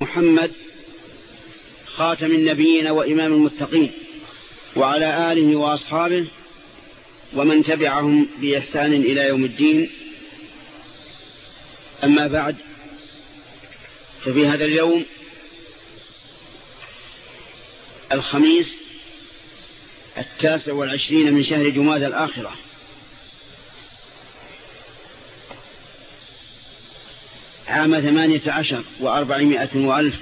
محمد خاتم النبيين وإمام المتقين وعلى آله وأصحابه ومن تبعهم بإحسان إلى يوم الدين. أما بعد ففي هذا اليوم الخميس التاسع والعشرين من شهر جماد الآخرة. عام ثمانية عشر وأربعمائة وألف.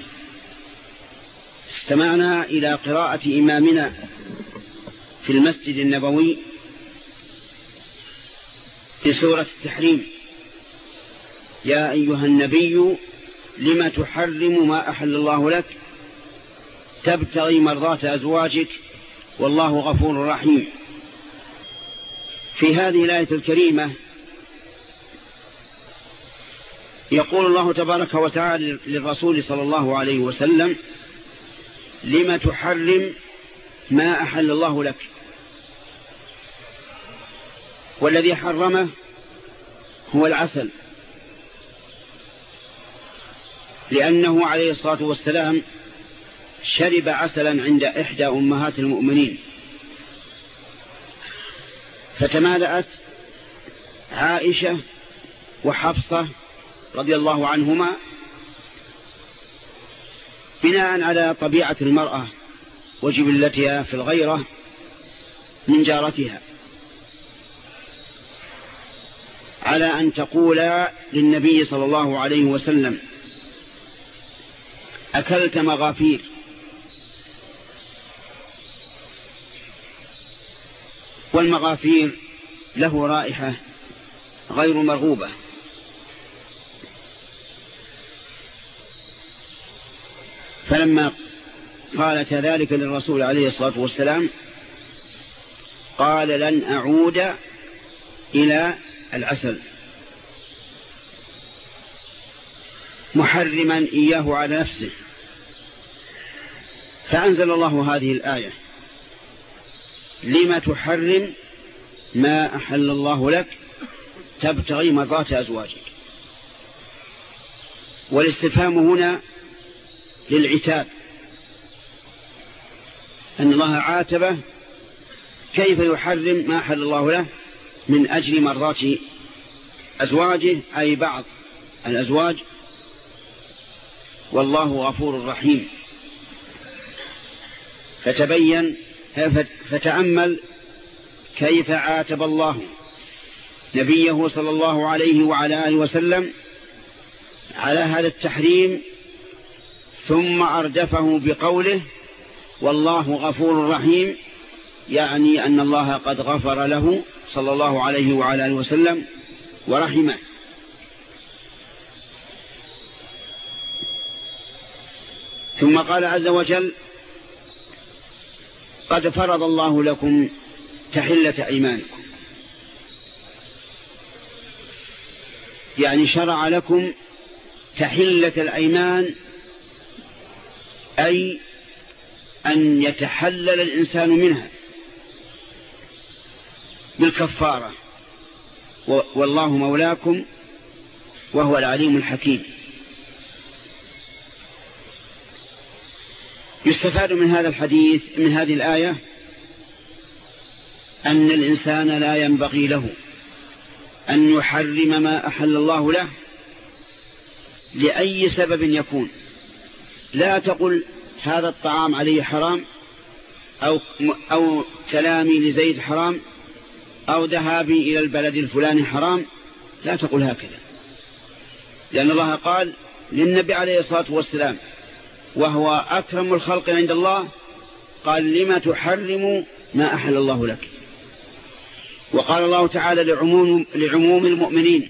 استمعنا إلى قراءة إمامنا في المسجد النبوي في سورة التحريم. يا أيها النبي لم تحرم ما أحل الله لك؟ تبتغي مرضات أزواجك والله غفور رحيم. في هذه الآية الكريمة يقول الله تبارك وتعالى للرسول صلى الله عليه وسلم لم تحرم ما أحل الله لك. والذي حرمه هو العسل. لأنه عليه الصلاة والسلام شرب عسلا عند إحدى أمهات المؤمنين. فتمالأت عائشة وحفصة رضي الله عنهما بناء على طبيعة المرأة وجبلتها في الغيرة من جارتها. على أن تقول للنبي صلى الله عليه وسلم أكلت مغافير. والمغافير له رائحة غير مرغوبة. فلما قالت ذلك للرسول عليه الصلاة والسلام قال لن أعود إلى العسل. محرما إياه على نفسه. فأنزل الله هذه الآية. لما تحرم ما أحل الله لك؟ تبتغي مرضات أزواجك. والاستفهام هنا للعتاب. أن الله عاتبه كيف يحرم ما أحل الله له من أجل مرضات أزواجه أي بعض الأزواج. والله غفور رحيم. فتبين فتأمل كيف عاتب الله نبيه صلى الله عليه وعلى آله وسلم على هذا التحريم ثم أردفه بقوله والله غفور رحيم يعني أن الله قد غفر له صلى الله عليه وعلى آله وسلم ورحمه. ثم قال عز وجل قد فرض الله لكم تحلة أيمانكم. يعني شرع لكم تحلة الأيمان أي أن يتحلل الإنسان منها بالكفارة. والله مولاكم وهو العليم الحكيم. يستفاد من هذا الحديث من هذه الآية أن الإنسان لا ينبغي له أن يحرم ما أحل الله له لأي سبب يكون. لا تقل هذا الطعام عليه حرام أو, أو كلامي لزيد حرام أو ذهابي إلى البلد الفلاني حرام لا تقل هكذا. لأن الله قال للنبي عليه الصلاة والسلام وهو أكرم الخلق عند الله قال لما تحرم ما أحل الله لك؟ وقال الله تعالى لعموم, لعموم المؤمنين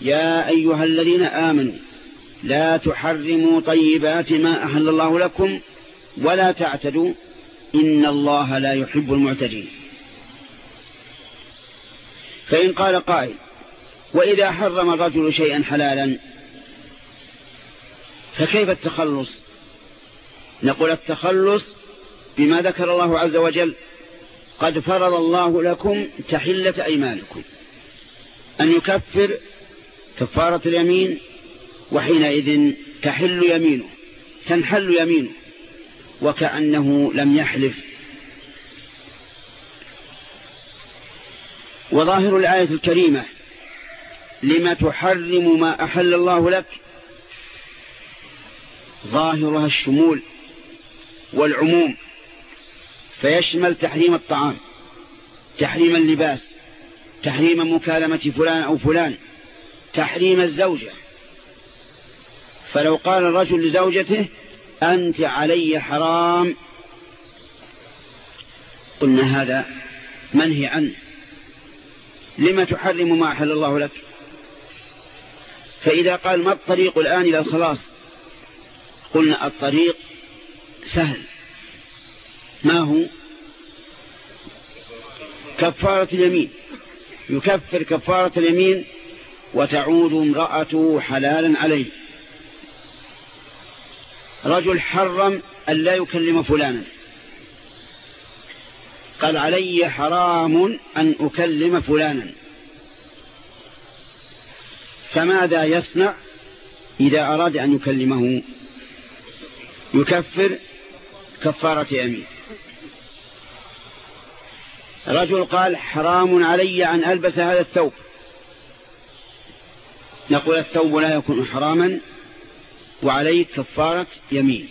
يا أيها الذين آمنوا لا تحرموا طيبات ما أحل الله لكم ولا تعتدوا إن الله لا يحب المعتدين. فإن قال قائل وإذا حرم الرجل شيئا حلالا فكيف التخلص؟ نقول التخلص بما ذكر الله عز وجل قد فرض الله لكم تحلة أيمانكم. أن يكفر كفارة اليمين وحينئذ تحل يمينه تنحل يمينه وكأنه لم يحلف. وظاهر الآية الكريمة لما تحرم ما أحل الله لك؟ ظاهرها الشمول والعموم فيشمل تحريم الطعام تحريم اللباس تحريم مكالمة فلان أو فلان تحريم الزوجة. فلو قال الرجل لزوجته أنت علي حرام قلنا هذا منهي عنه لما تحرم ما أحل الله لك فإذا قال ما الطريق الآن إلى الخلاص قلنا الطريق سهل ما هو؟ كفارة اليمين يكفر كفارة اليمين وتعود امرأته حلالا عليه رجل حرم أن لا يكلم فلانا. قال علي حرام أن أكلم فلانا. فماذا يصنع إذا أراد أن يكلمه؟ يكفر كفارة أمين رجل قال حرام علي أن ألبس هذا الثوب. نقول الثوب لا يكون حراما. وعليك كفارة يمين.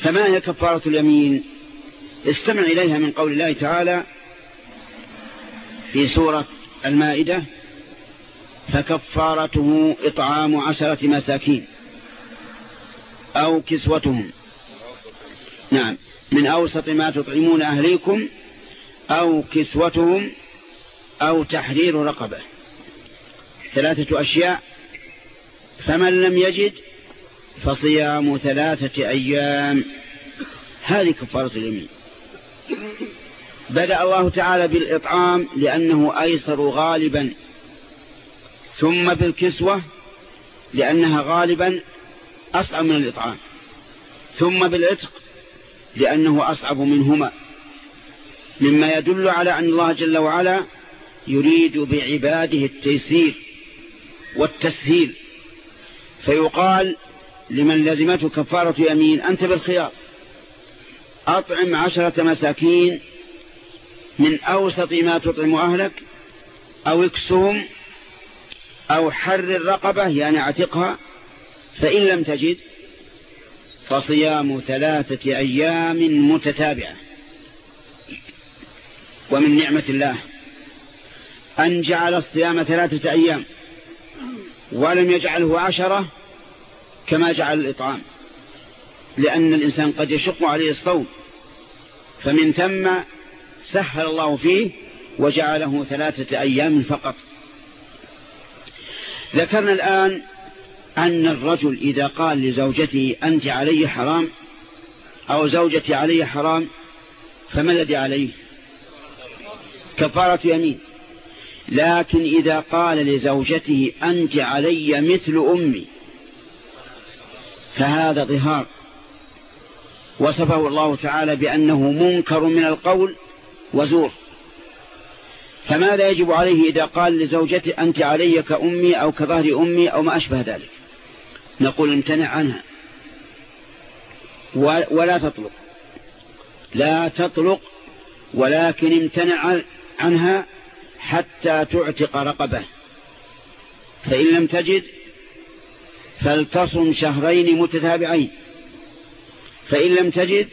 فما هي كفارة اليمين؟ استمع إليها من قول الله تعالى في سورة المائدة فكفارته إطعام عشرة مساكين أو كسوتهم. نعم من أوسط ما تطعمون أهليكم أو كسوتهم أو تحرير رقبة. ثلاثة أشياء فمن لم يجد فصيام ثلاثة أيام. هذه كفارة اليمين. بدأ الله تعالى بالإطعام لأنه أيسر غالبا ثم بالكسوة لأنها غالبا أصعب من الإطعام ثم بالعتق لأنه أصعب منهما. مما يدل على أن الله جل وعلا يريد بعباده التيسير والتسهيل. فيقال لمن لزمته كفارة يمين أنت بالخيار. أطعم عشرة مساكين من أوسط ما تطعم أهلك أو اكسهم أو حر الرقبة يعني اعتقها فإن لم تجد فصيام ثلاثة أيام متتابعة. ومن نعمة الله أن جعل الصيام ثلاثة أيام ولم يجعله عشرة كما جعل الإطعام. لأن الإنسان قد يشق عليه الصوم فمن ثم سهل الله فيه وجعله ثلاثة أيام فقط. ذكرنا الآن أن الرجل إذا قال لزوجته أنت علي حرام أو زوجتي علي حرام فما الذي عليه؟ كفارة يمين. لكن إذا قال لزوجته أنت علي مثل أمي فهذا ظهار. وصفه الله تعالى بأنه منكر من القول وزور. فماذا يجب عليه إذا قال لزوجته أنت علي كأمي أو كظهر أمي أو ما أشبه ذلك؟ نقول امتنع عنها. ولا تطلق. لا تطلق ولكن امتنع عنها حتى تعتق رقبه. فإن لم تجد فلتصم شهرين متتابعين. فإن لم تجد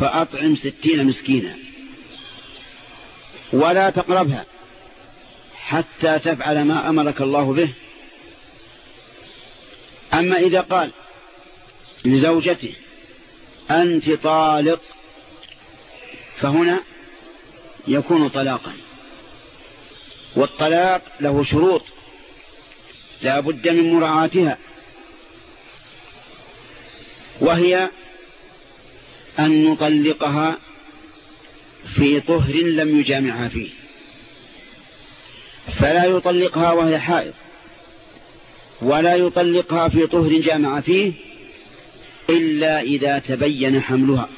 فأطعم ستين مسكينا. ولا تقربها حتى تفعل ما أمرك الله به. أما إذا قال لزوجته أنت طالق فهنا يكون طلاقا. والطلاق له شروط. لا بد من مراعاتها. وهي أن نطلقها في طهر لم يجامعها فيه. فلا يطلقها وهي حائض. ولا يطلقها في طهر جامع فيه إلا إذا تبين حملها.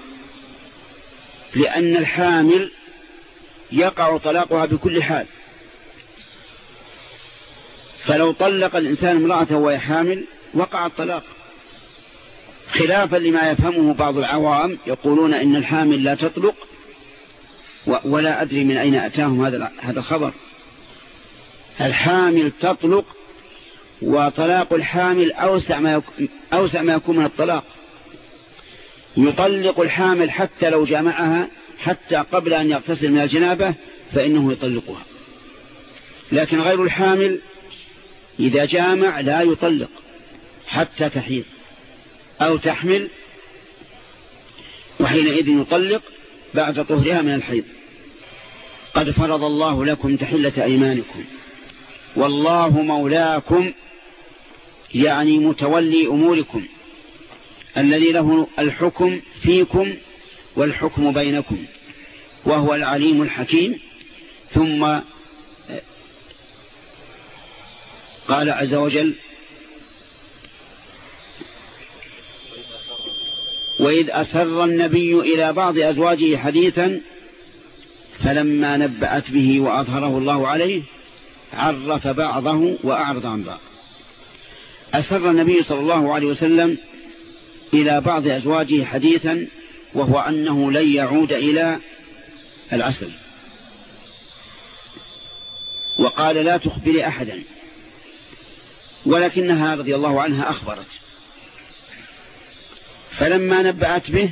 لأن الحامل يقع طلاقها بكل حال. فلو طلق الإنسان امرأته وهي حامل وقع الطلاق. خلافا لما يفهمه بعض العوام يقولون إن الحامل لا تطلق ولا أدري من أين أتاهم هذا هذا الخبر. الحامل تطلق وطلاق الحامل أوسع ما أوسع ما يكون من الطلاق. يطلق الحامل حتى لو جامعها حتى قبل أن يغتسل من الجنابة فإنه يطلقها. لكن غير الحامل إذا جامع لا يطلق حتى تحيض أو تحمل وحينئذ يطلق بعد طهرها من الحيض. قد فرض الله لكم تحلة أيمانكم. والله مولاكم يعني متولي أموركم الذي له الحكم فيكم والحكم بينكم وهو العليم الحكيم. ثم قال عز وجل وإذ أسر النبي إلى بعض أزواجه حديثا فلما نبأت به وأظهره الله عليه عرف بعضه وأعرض عن بعض. أسر النبي صلى الله عليه وسلم إلى بعض أزواجه حديثا وهو أنه لن يعود إلى العسل. وقال لا تخبري أحدا. ولكنها رضي الله عنها أخبرت. فلما نبأت به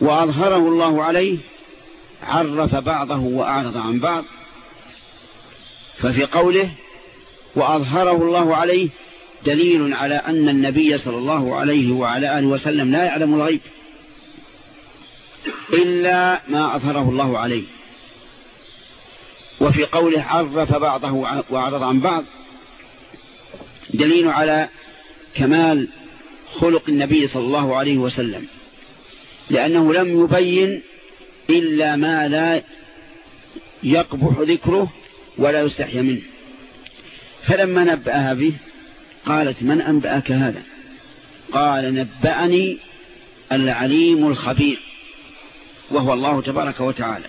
وأظهره الله عليه عرف بعضه وأعرض عن بعض. ففي قوله وأظهره الله عليه دليل على أن النبي صلى الله عليه وعلى آله وسلم لا يعلم الغيب إلا ما أظهره الله عليه. وفي قوله عرف بعضه وأعرض عن بعض دليل على كمال خلق النبي صلى الله عليه وسلم. لأنه لم يبين إلا ما لا يقبح ذكره ولا يستحي منه. فلما نبأها به قالت من أنبأك هذا؟ قال نبأني العليم الخبير وهو الله تبارك وتعالى.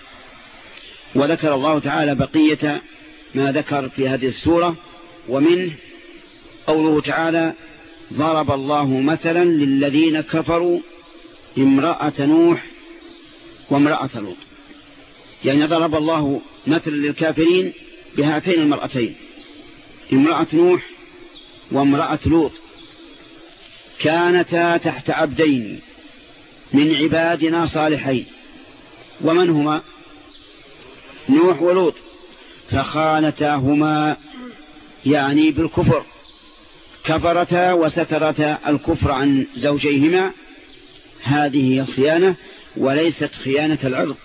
وذكر الله تعالى بقية ما ذكر في هذه السورة ومنه قوله تعالى ضرب الله مثلا للذين كفروا امرأة نوح وامرأة لوط. يعني ضرب الله مثلا للكافرين بهاتين المرأتين امرأة نوح وامرأة لوط. كانتا تحت عبدين من عبادنا صالحين. ومن هما؟ نوح ولوط. فخانتاهما يعني بالكفر. كفرتا وسترتا الكفر عن زوجيهما هذه هي الخيانة وليست خيانة العرض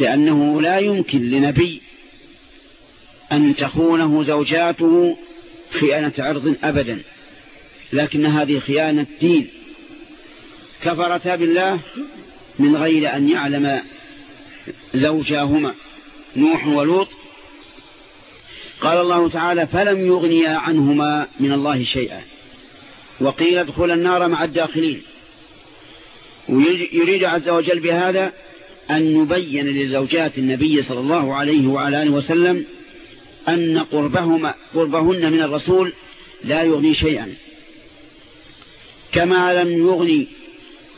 لأنه لا يمكن لنبي أن تخونه زوجاته خيانة عرض أبدا لكن هذه خيانة دين كفرتا بالله من غير أن يعلم زوجاهما نوح ولوط قال الله تعالى فلم يغنيا عنهما من الله شيئا. وقيل ادخل النار مع الداخلين. ويريد عز وجل بهذا أن يبين لزوجات النبي صلى الله عليه وعلى آله وسلم أن قربهما قربهن من الرسول لا يغني شيئا. كما لم يغني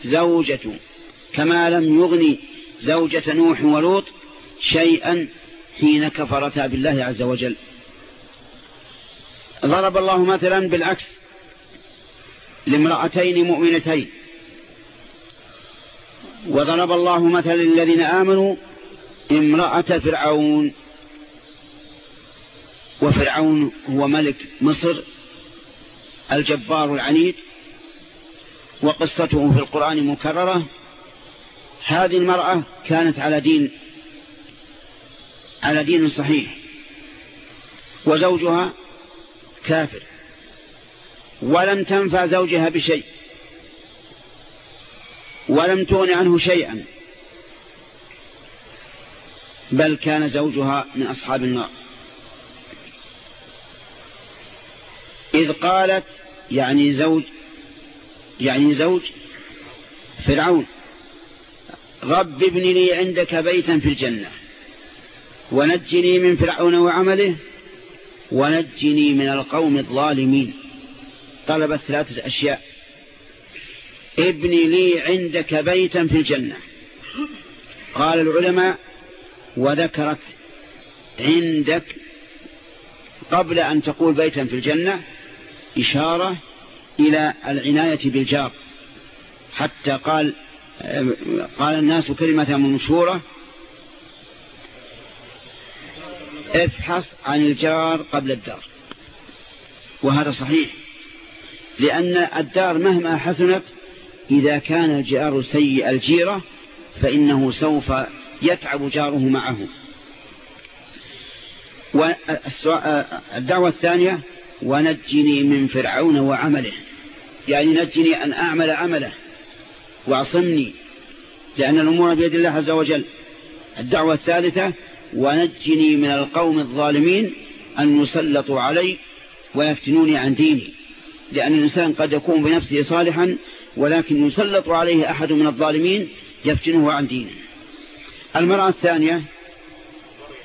زوجة كما لم يغني زوجة نوح ولوط شيئا حين كفرتا بالله عز وجل. ضرب الله مثلا بالعكس لامرأتين مؤمنتين. وضرب الله مثلا للذين آمنوا امرأة فرعون. وفرعون هو ملك مصر الجبار العنيد. وقصته في القرآن مكررة. هذه المرأة كانت على دين على دين صحيح. وزوجها كافر. ولم تنفع زوجها بشيء. ولم تغن عنه شيئا. بل كان زوجها من أصحاب النار. إذ قالت يعني زوج يعني زوج فرعون رب ابن لي عندك بيتا في الجنة. ونجني من فرعون وعمله ونجني من القوم الظالمين. طلبت ثلاثة أشياء. ابني لي عندك بيتا في الجنة. قال العلماء وذكرت عندك قبل أن تقول بيتا في الجنة إشارة إلى العناية بالجار. حتى قال قال الناس كلمة مشهورة افحص عن الجار قبل الدار. وهذا صحيح لأن الدار مهما حسنت إذا كان الجار سيء الجيرة فإنه سوف يتعب جاره معه. والدعوة الثانية ونجني من فرعون وعمله. يعني نجني أن أعمل عمله وأعصمني لأن الأمور بيد الله عز وجل. الدعوة الثالثة ونجني من القوم الظالمين أن يسلطوا علي ويفتنوني عن ديني. لأن الإنسان قد يكون بنفسه صالحا ولكن يسلط عليه أحد من الظالمين يفتنه عن دينه. المرأة الثانية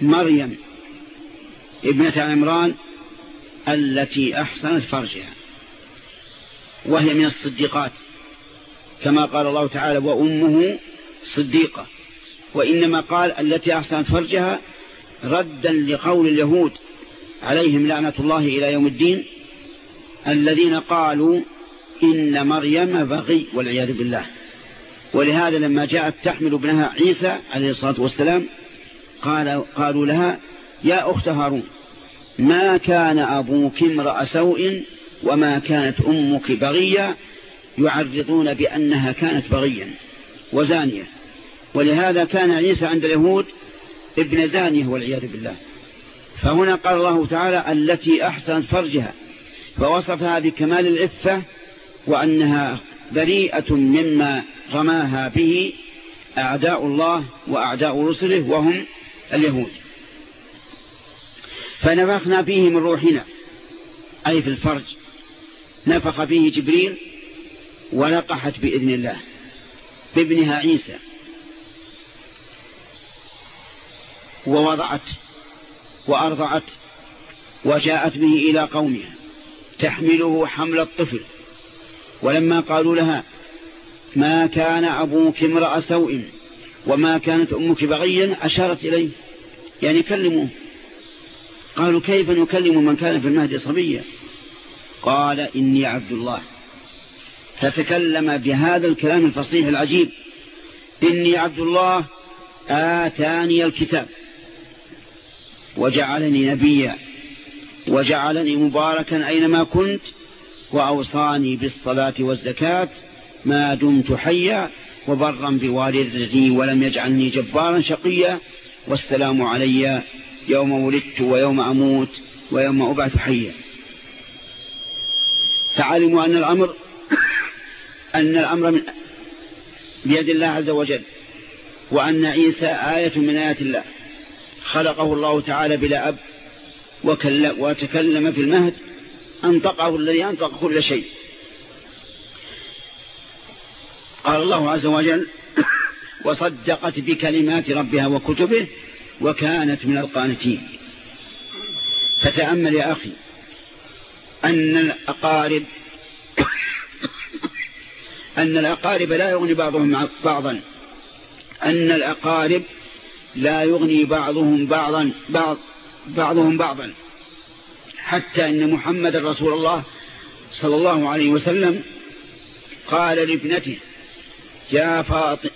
مريم ابنة عمران التي أحسنت فرجها وهي من الصديقات. كما قال الله تعالى وأمه صديقة. وإنما قال التي أحسنت فرجها ردا لقول اليهود عليهم لعنة الله إلى يوم الدين الذين قالوا إن مريم بغي والعياذ بالله. ولهذا لما جاءت تحمل ابنها عيسى عليه الصلاة والسلام قال قالوا لها يا أخت هارون ما كان أبوك امرأ سوء وما كانت أمك بغية يعرضون بأنها كانت بغيا وزانية. ولهذا كان عيسى عند اليهود ابن زانية والعياذ بالله. فهنا قال الله تعالى التي أحسنت فرجها فوصفها بكمال العفة وأنها بريئة مما رماها به أعداء الله وأعداء رسله وهم اليهود. فنفخنا فيه من روحنا أي في الفرج. نفخ فيه جبريل ولقحت بإذن الله بابنها عيسى. ووضعت وأرضعت وجاءت به إلى قومها تحمله حمل الطفل. ولما قالوا لها ما كان أبوك امرأ سوء وما كانت أمك بغيا أشارت إليه. يعني كلموه. قالوا كيف نكلم من كان في المهد صبيا؟ قال إني عبد الله. فتكلم بهذا الكلام الفصيح العجيب. إني عبد الله آتاني الكتاب. وجعلني نبيا وجعلني مباركا أينما كنت وأوصاني بالصلاة والزكاة ما دمت حيا وبرا بوالدتي ولم يجعلني جبارا شقيا. والسلام علي يوم ولدت ويوم أموت ويوم أبعث حيا. فعلموا أن الأمر أن الأمر من بيد الله عز وجل وأن عيسى آية من آيات الله. خلقه الله تعالى بلا أب وتكلم في المهد أنطقه الذي أنطق كل شيء. قال الله عز وجل وصدقت بكلمات ربها وكتبه وكانت من القانتين. فتأمل يا أخي أن الأقارب أن الأقارب لا يغني بعضهم بعضا. أن الأقارب لا يغني بعضهم بعضا بعض بعضهم بعضا. حتى إن محمد رسول الله صلى الله عليه وسلم قال لابنته يا فاطمة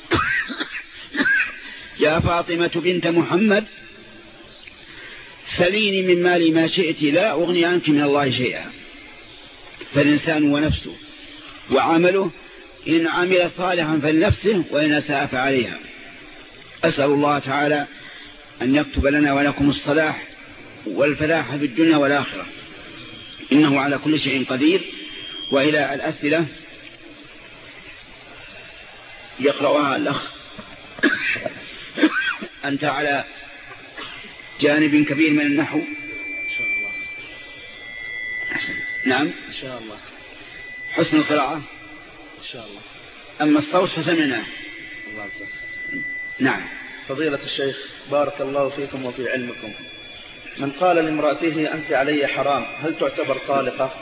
يا فاطمة بنت محمد سليني من مالي ما شئت لا أغني عنك من الله شيئا. فالإنسان ونفسه وعمله إن عمل صالحا فلنفسه وإن أساء فعليها. أسأل الله تعالى أن يكتب لنا ولكم الصلاح والفلاح في الدنيا والآخرة. إنه على كل شيء قدير. وإلى الأسئلة يقرأها الأخ. أنت على جانب كبير من النحو. إن شاء الله نعم. إن شاء الله. حسن القراءة. إن شاء الله. أما الصوت فسمعناه الله عز نعم. فضيلة الشيخ بارك الله فيكم وفي علمكم. من قال لامرأته أنت علي حرام هل تعتبر طالقة؟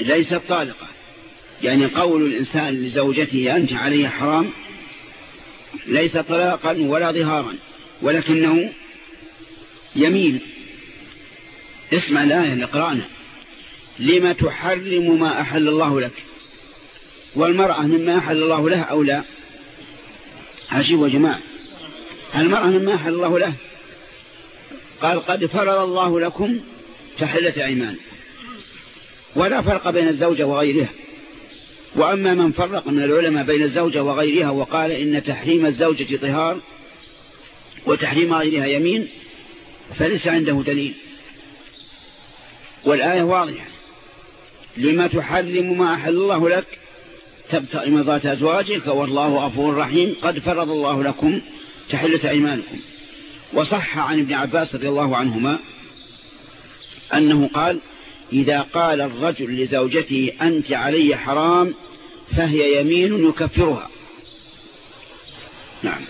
ليست طالقة. يعني قول الإنسان لزوجته أنت علي حرام ليس طلاقا ولا ظهارا ولكنه يميل. اسمع الآية نقرأنا لما تحرم ما أحل الله لك؟ والمرأة مما أحل الله له أو لا؟ عجيب يا جماعة. المرأة مما أحل الله له. قال قد فرض الله لكم تحلة أيمان. ولا فرق بين الزوجة وغيرها. وأما من فرق من العلماء بين الزوجة وغيرها وقال إن تحريم الزوجة طهار وتحريم غيرها يمين فليس عنده دليل. والآية واضحة. لما تحرم ما أحل الله لك تبتغي مرضات أزواجك والله غفور رحيم. قد فرض الله لكم تحلة أيمانكم. وصح عن ابن عباس رضي الله عنهما أنه قال إذا قال الرجل لزوجته أنت علي حرام فهي يمين يكفرها. نعم.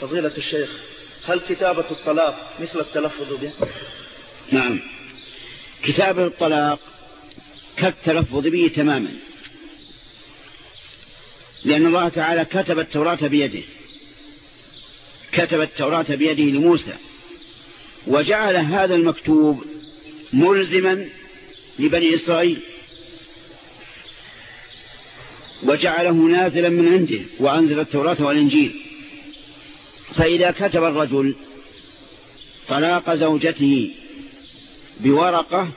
فضيلة الشيخ هل كتابة الطلاق مثل التلفظ به؟ نعم. كتابة الطلاق كالتلفظ به تماما. لأن الله تعالى كتب التوراة بيده. كتب التوراة بيده لموسى. وجعل هذا المكتوب ملزما لبني إسرائيل. وجعله نازلا من عنده وأنزل التوراة والإنجيل. فإذا كتب الرجل طلاق زوجته بورقة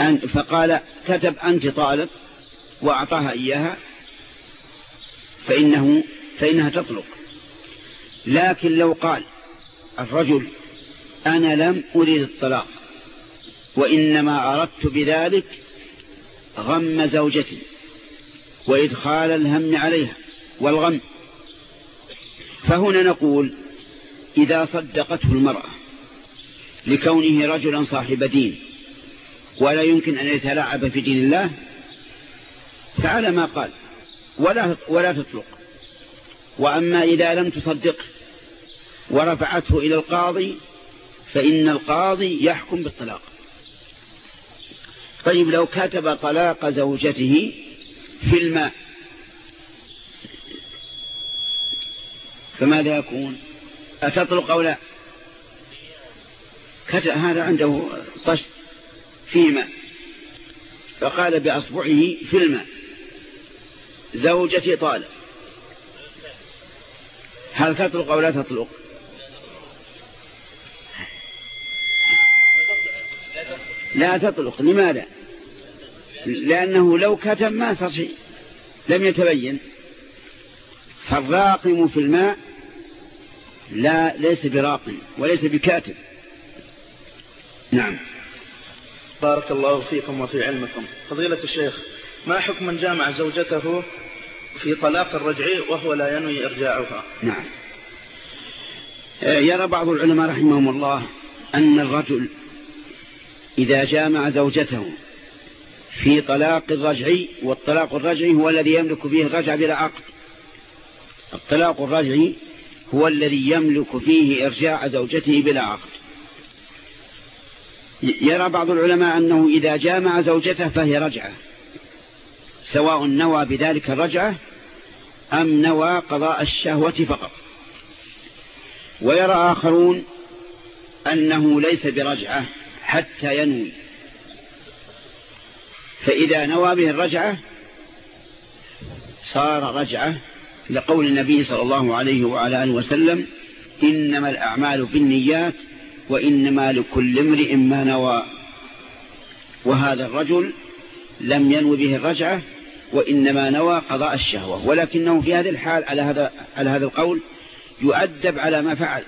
أن فقال كتب أنت طالب وأعطاها إياها فإنه فإنها تطلق. لكن لو قال الرجل أنا لم أريد الطلاق وإنما أردت بذلك غم زوجتي وإدخال الهم عليها والغم. فهنا نقول إذا صدقته المرأة لكونه رجلا صاحب دين ولا يمكن أن يتلاعب في دين الله فعلى ما قال. ولا, ولا تطلق وأما إذا لم تصدقه ورفعته إلى القاضي فإن القاضي يحكم بالطلاق. طيب لو كتب طلاق زوجته في الماء فماذا يكون؟ أتطلق أو لا؟ هذا عنده طشت في ماء فقال بأصبعه في الماء. زوجتي طالب. هل تطلق أو لا تطلق لا تطلق لماذا؟ لأنه لو كتم ما صار لم يتبين. فالراقم في الماء لا ليس براقم وليس بكاتب. نعم. بارك الله فيكم وفي علمكم. فضيلة الشيخ ما حكم من جامع زوجته في طلاق الرجعي وهو لا ينوي إرجاعها؟ نعم. يرى بعض العلماء رحمهم الله أن الرجل إذا جامع زوجته في طلاق الرجعي والطلاق الرجعي هو الذي يملك فيه الرجع بلا عقد. الطلاق الرجعي هو الذي يملك فيه إرجاع زوجته بلا عقد. يرى بعض العلماء أنه إذا جامع زوجته فهي رجعة. سواء نوى بذلك الرجعة أم نوى قضاء الشهوة فقط. ويرى آخرون أنه ليس برجعة حتى ينوي. فإذا نوى به الرجعة صار رجعة لقول النبي صلى الله عليه وعلى آله وسلم إنما الأعمال بالنيات وإنما لكل امرئ ما نوى. وهذا الرجل لم ينو به الرجعة وإنما نوى قضاء الشهوة ولكنه في هذه الحال على هذا على هذا القول يؤدب على ما فعل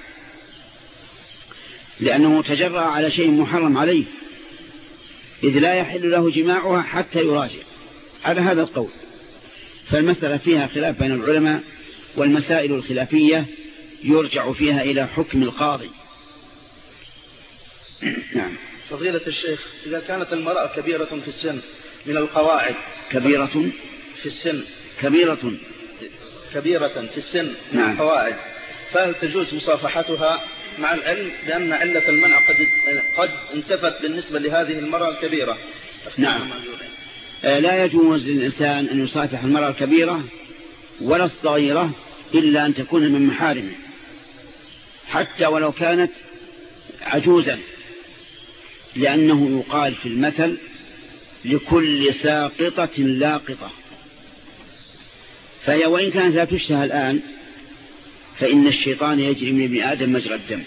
لأنه تجرأ على شيء محرم عليه إذ لا يحل له جماعها حتى يراجع على هذا القول. فالمسألة فيها خلاف بين العلماء والمسائل الخلافية يرجع فيها إلى حكم القاضي. نعم. فضيلة الشيخ إذا كانت المرأة كبيرة في السن من القواعد. كبيرة في السن. كبيرة. كبيرة في السن نعم. الفوائد فهل تجوز مصافحتها مع العلم؟ بأن علة المنع قد قد انتفت بالنسبة لهذه المرأة الكبيرة. نعم. آه، لا يجوز للإنسان أن يصافح المرأة الكبيرة ولا الصغيرة إلا أن تكون من محارمه. حتى ولو كانت عجوزا. لأنه يقال في المثل لكل ساقطة لاقطة. فهي وإن كانت لا تشتهى الآن فإن الشيطان يجري من ابن آدم مجرى الدم.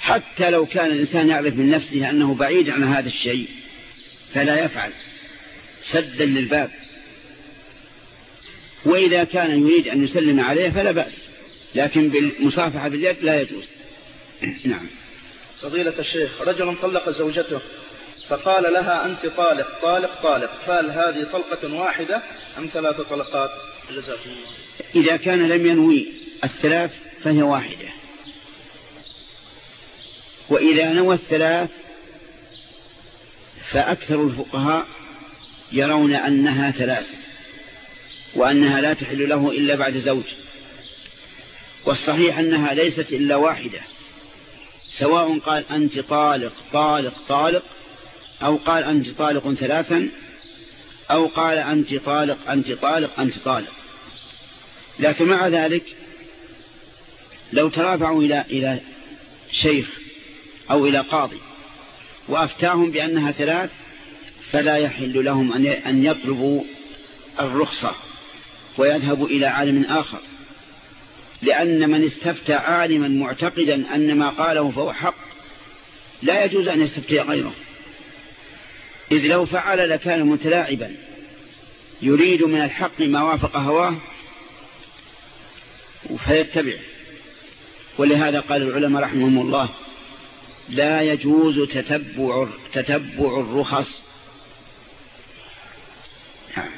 حتى لو كان الإنسان يعرف من نفسه أنه بعيد عن هذا الشيء فلا يفعل. سدا للباب. وإذا كان يريد أن يسلم عليه فلا بأس لكن بالمصافحة باليد لا يجوز. نعم. فضيلة الشيخ رجل طلق زوجته. فقال لها أنت طالق طالق طالق. فهل هذه طلقة واحدة أم ثلاث طلقات؟ جزاكم الله إذا كان لم ينوي الثلاث فهي واحدة. وإذا نوى الثلاث فأكثر الفقهاء يرون أنها ثلاث وأنها لا تحل له إلا بعد زوج. والصحيح أنها ليست إلا واحدة. سواء قال أنت طالق طالق طالق أو قال أنت طالق ثلاثا أو قال أنت طالق أنت طالق أنت طالق. لكن مع ذلك لو ترافعوا إلى إلى شيخ أو إلى قاضي وأفتاهم بأنها ثلاث فلا يحل لهم أن يطلبوا الرخصة ويذهبوا إلى عالم آخر. لأن من استفتى عالما معتقدا أن ما قاله فهو حق لا يجوز أن يستفتي غيره. إذ لو فعل لكان متلاعبا. يريد من الحق ما وافق هواه فيتبع ولهذا قال العلماء رحمهم الله لا يجوز تتبع, تتبع الرخص. نعم.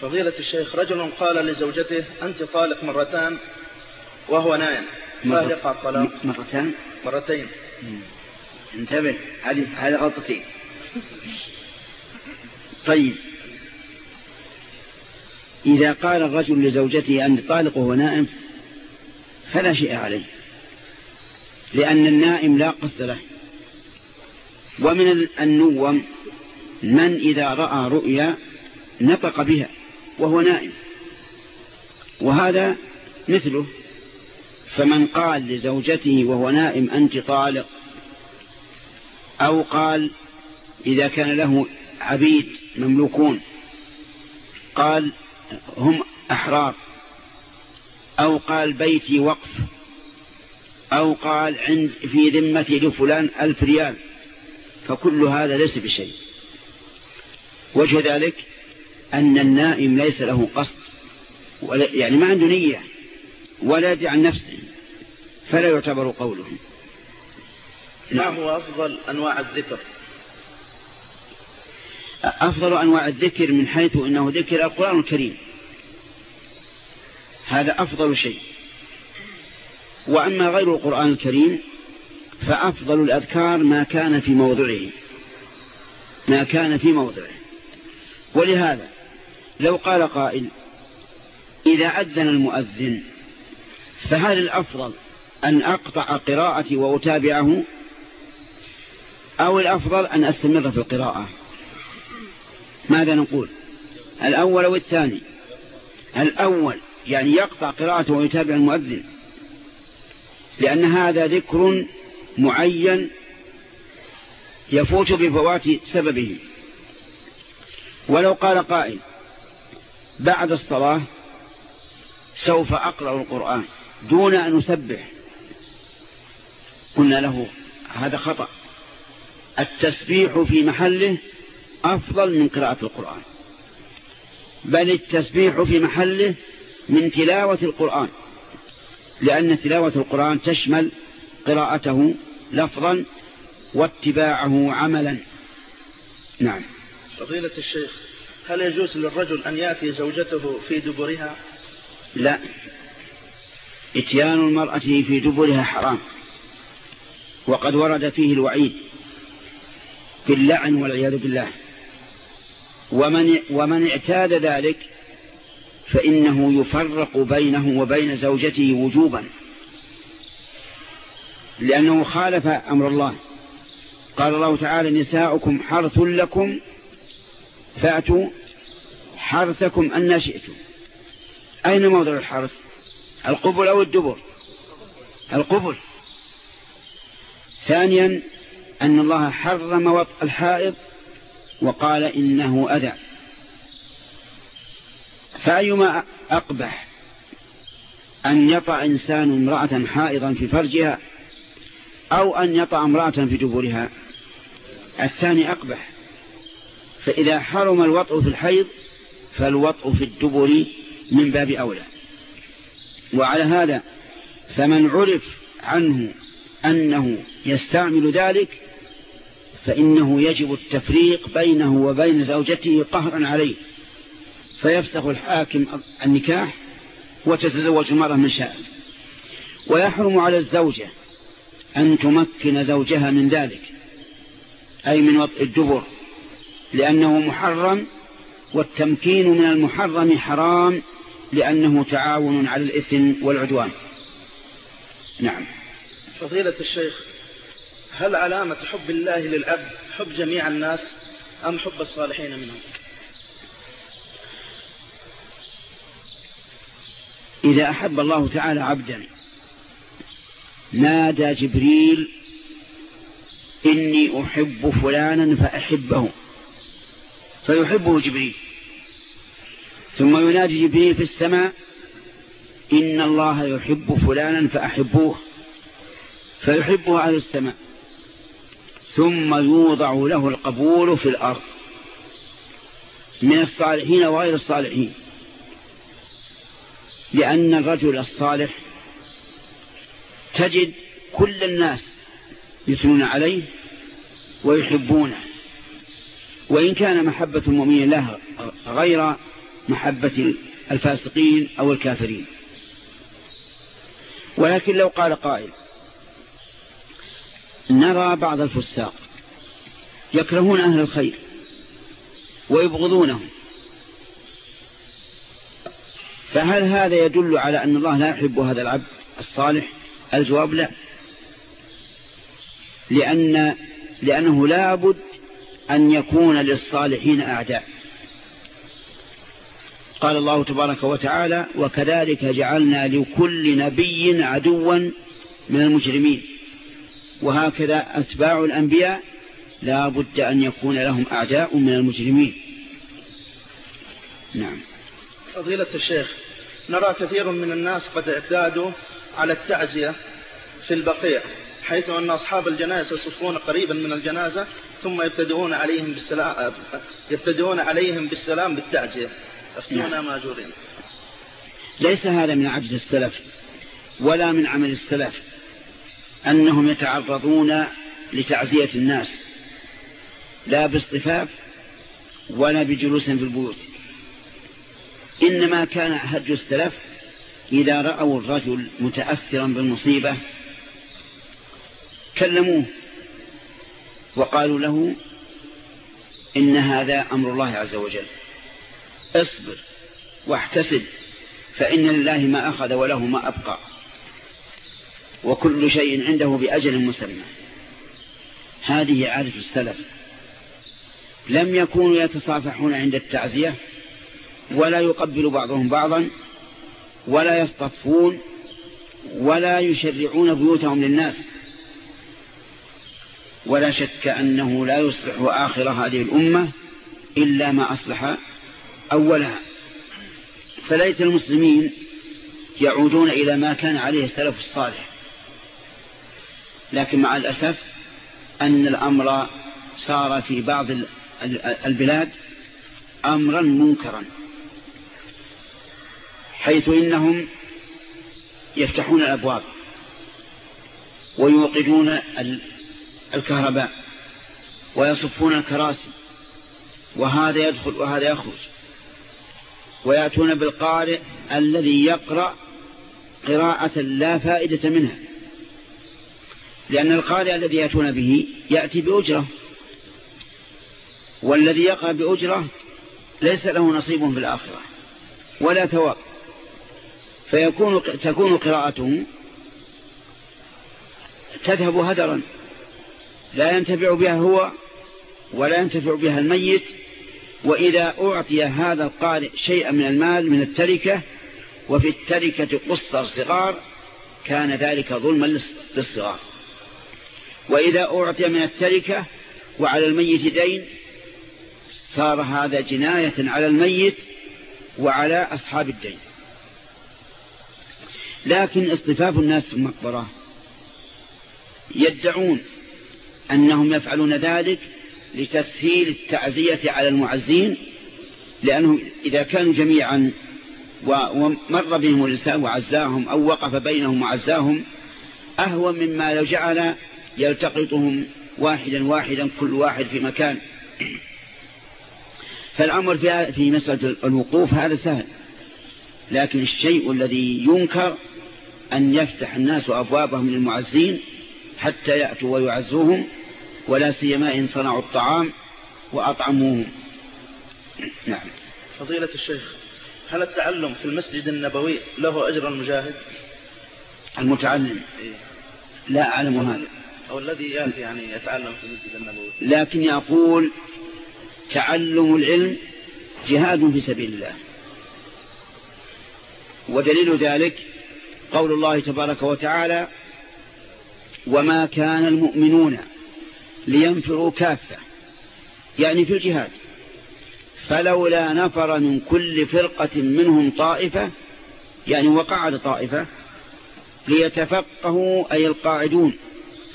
فضيلة الشيخ رجل قال لزوجته أنت طالق مرتان وهو نائم. الطلاق؟ مرتان؟ مرتين. انتبه هذه هذه غلطتين طيب. إذا قال الرجل لزوجته أنت طالق وهو نائم فلا شيء عليه لأن النائم لا قصد له. ومن النوم من إذا رأى رؤيا نطق بها وهو نائم. وهذا مثله. فمن قال لزوجته وهو نائم أنت طالق أو قال إذا كان له عبيد مملوكون قال هم أحرار أو قال بيتي وقف أو قال عند في ذمتي لفلان ألف ريال فكل هذا ليس بشيء. وجه ذلك أن النائم ليس له قصد يعني ما عنده نية ولا يدعي عن نفسه فلا يعتبر قوله. ما هو أفضل أنواع الذكر؟ أفضل أنواع الذكر من حيث أنه ذكر القرآن الكريم. هذا أفضل شيء. وأما غير القرآن الكريم فأفضل الأذكار ما كان في موضعه. ما كان في موضعه. ولهذا لو قال قائل إذا أذن المؤذن فهل الأفضل أن أقطع قراءتي وأتابعه؟ أو الأفضل أن أستمر في القراءة؟ ماذا نقول؟ الأول والثاني الأول يعني يقطع قراءته ويتابع المؤذن. لأن هذا ذكر معين يفوت بفوات سببه. ولو قال قائل بعد الصلاة سوف أقرأ القرآن دون أن أسبح. قلنا له هذا خطأ. التسبيح في محله أفضل من قراءة القرآن. بل التسبيح في محله من تلاوة القرآن لأن تلاوة القرآن تشمل قراءته لفظا واتباعه عملا. نعم. فضيلة الشيخ هل يجوز للرجل أن يأتي زوجته في دبرها؟ لا. إتيان المرأة في دبرها حرام وقد ورد فيه الوعيد باللعن والعياذ بالله. ومن, ومن اعتاد ذلك فإنه يفرق بينه وبين زوجته وجوبا. لأنه خالف أمر الله. قال الله تعالى نساؤكم حرث لكم فأتوا حرثكم أن شئتم. أين موضع الحرث؟ القبل أو الدبر؟ القبل. ثانيا أن الله حرم وطء الحائض وقال إنه أذى. فأيما أقبح أن يطع إنسان امرأة حائضا في فرجها أو أن يطع امرأة في دبرها الثاني أقبح. فإذا حرم الوطء في الحيض فالوطء في الدبر من باب أولى. وعلى هذا فمن عرف عنه أنه يستعمل ذلك فإنه يجب التفريق بينه وبين زوجته قهرا عليه. فيفسخ الحاكم النكاح وتتزوج المرأة من شاء ويحرم على الزوجة أن تمكن زوجها من ذلك أي من وطء الدبر لأنه محرم والتمكين من المحرم حرام لأنه تعاون على الإثم والعدوان. نعم. فضيلة الشيخ هل علامة حب الله للعبد حب جميع الناس أم حب الصالحين منهم؟ إذا أحب الله تعالى عبدا نادى جبريل إني أحب فلانا فأحبه. فيحبه جبريل. ثم ينادي جبريل في السماء إن الله يحب فلانا فأحبوه. فيحبه أهل السماء. ثم يوضع له القبول في الأرض. من الصالحين وغير الصالحين. لأن الرجل الصالح تجد كل الناس يثنون عليه ويحبونه. وإن كان محبة المؤمنين له غير محبة الفاسقين أو الكافرين. ولكن لو قال قائل نرى بعض الفساق يكرهون أهل الخير ويبغضونهم. فهل هذا يدل على أن الله لا يحب هذا العبد الصالح؟ الجواب لا. لأن لأنه لابد أن يكون للصالحين أعداء. قال الله تبارك وتعالى وكذلك جعلنا لكل نبي عدوا من المجرمين. وهكذا أتباع الأنبياء لا بد أن يكون لهم أعداء من المجرمين. نعم. فضيلة الشيخ نرى كثير من الناس قد اعتادوا على التعزية في البقيع حيث أن أصحاب الجنازة يصفون قريبا من الجنازة ثم يبتدئون عليهم بالسلام يبتدئون عليهم بالسلام بالتعزية. أفتونا نعم. ماجورين ليس هذا من عجز السلف ولا من عمل السلف. أنهم يتعرضون لتعزية الناس لا باصطفاف ولا بجلوس في البيوت. إنما كان هج السلف إذا رأوا الرجل متأثرا بالمصيبة كلموه وقالوا له إن هذا أمر الله عز وجل. اصبر واحتسب فإن لله ما أخذ وله ما أبقى. وكل شيء عنده بأجل مسمى. هذه عادة السلف. لم يكونوا يتصافحون عند التعزية ولا يقبل بعضهم بعضا ولا يصطفون ولا يشرعون بيوتهم للناس. ولا شك أنه لا يصلح آخر هذه الأمة إلا ما أصلح أولها. فليت المسلمين يعودون إلى ما كان عليه السلف الصالح. لكن مع الأسف أن الأمر صار في بعض البلاد أمرا منكرا حيث إنهم يفتحون الأبواب ويوقدون الكهرباء ويصفون الكراسي وهذا يدخل وهذا يخرج ويأتون بالقارئ الذي يقرأ قراءة لا فائدة منها. لأن القارئ الذي يأتون به يأتي بأجرة والذي يقرأ بأجرة ليس له نصيب في الآخرة ولا ثواب. فيكون تكون قراءته تذهب هدرا لا ينتفع بها هو ولا ينتفع بها الميت وإذا أعطي هذا القارئ شيئا من المال من التركة وفي التركة قصر صغار كان ذلك ظلما للصغار. وإذا أعطي من التركة وعلى الميت دين صار هذا جناية على الميت وعلى أصحاب الدين. لكن اصطفاف الناس في المقبرة يدعون أنهم يفعلون ذلك لتسهيل التعزية على المعزين لأنهم إذا كانوا جميعا ومر بهم الإنسان وعزاهم أو وقف بينهم وعزاهم أهون مما لو جعل يلتقطهم واحدا واحدا كل واحد في مكان. فالأمر في مسألة الوقوف هذا سهل. لكن الشيء الذي ينكر أن يفتح الناس أبوابهم للمعزين حتى يأتوا ويعزوهم ولا سيما إن صنعوا الطعام وأطعموهم. نعم. فضيلة الشيخ هل التعلم في المسجد النبوي له أجر المجاهد المتعلم. إيه؟ لا أعلم هذا. أو الذي يأتي يعني يتعلم في المسجد النبوي. لكن يقول تعلم العلم جهاد في سبيل الله. ودليل ذلك قول الله تبارك وتعالى وما كان المؤمنون لينفروا كافة. يعني في الجهاد. فلولا نفر من كل فرقة منهم طائفة يعني وقعد طائفة ليتفقهوا أي القاعدون.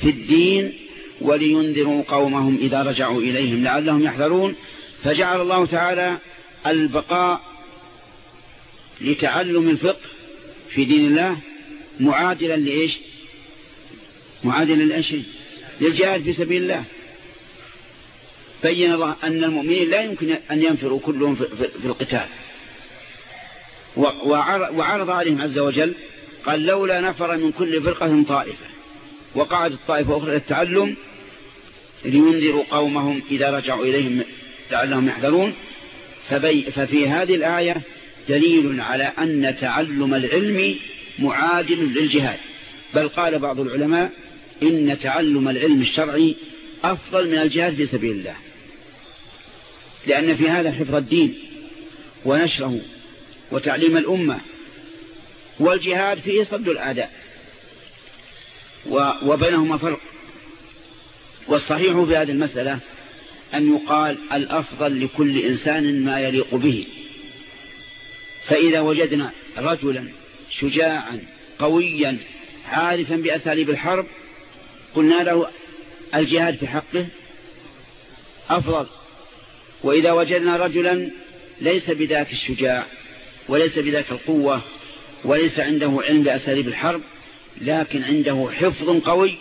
في الدين ولينذروا قومهم إذا رجعوا إليهم لعلهم يحذرون. فجعل الله تعالى البقاء لتعلم الفقه في دين الله معادلا لإيش؟ معادلا لإيش؟ للجهاد في سبيل الله. بين الله أن المؤمنين لا يمكن أن ينفروا كلهم في القتال. وعرض عليهم عز وجل قال لولا نفر من كل فرقة طائفة. وقعدت الطائفة أخرى للتعلم لينذروا قومهم إذا رجعوا إليهم لعلهم يحذرون. ففي هذه الآية دليل على أن تعلم العلم معادل للجهاد. بل قال بعض العلماء إن تعلم العلم الشرعي أفضل من الجهاد في سبيل الله. لأن في هذا حفظ الدين ونشره وتعليم الأمة والجهاد فيه صد الأعداء وبينهما فرق. والصحيح في هذه المسألة أن يقال الأفضل لكل إنسان ما يليق به. فإذا وجدنا رجلا شجاعا قويا عارفا بأساليب الحرب قلنا له الجهاد في حقه أفضل. وإذا وجدنا رجلا ليس بذاك الشجاع وليس بذاك القوة وليس عنده علم بأساليب الحرب لكن عنده حفظ قوي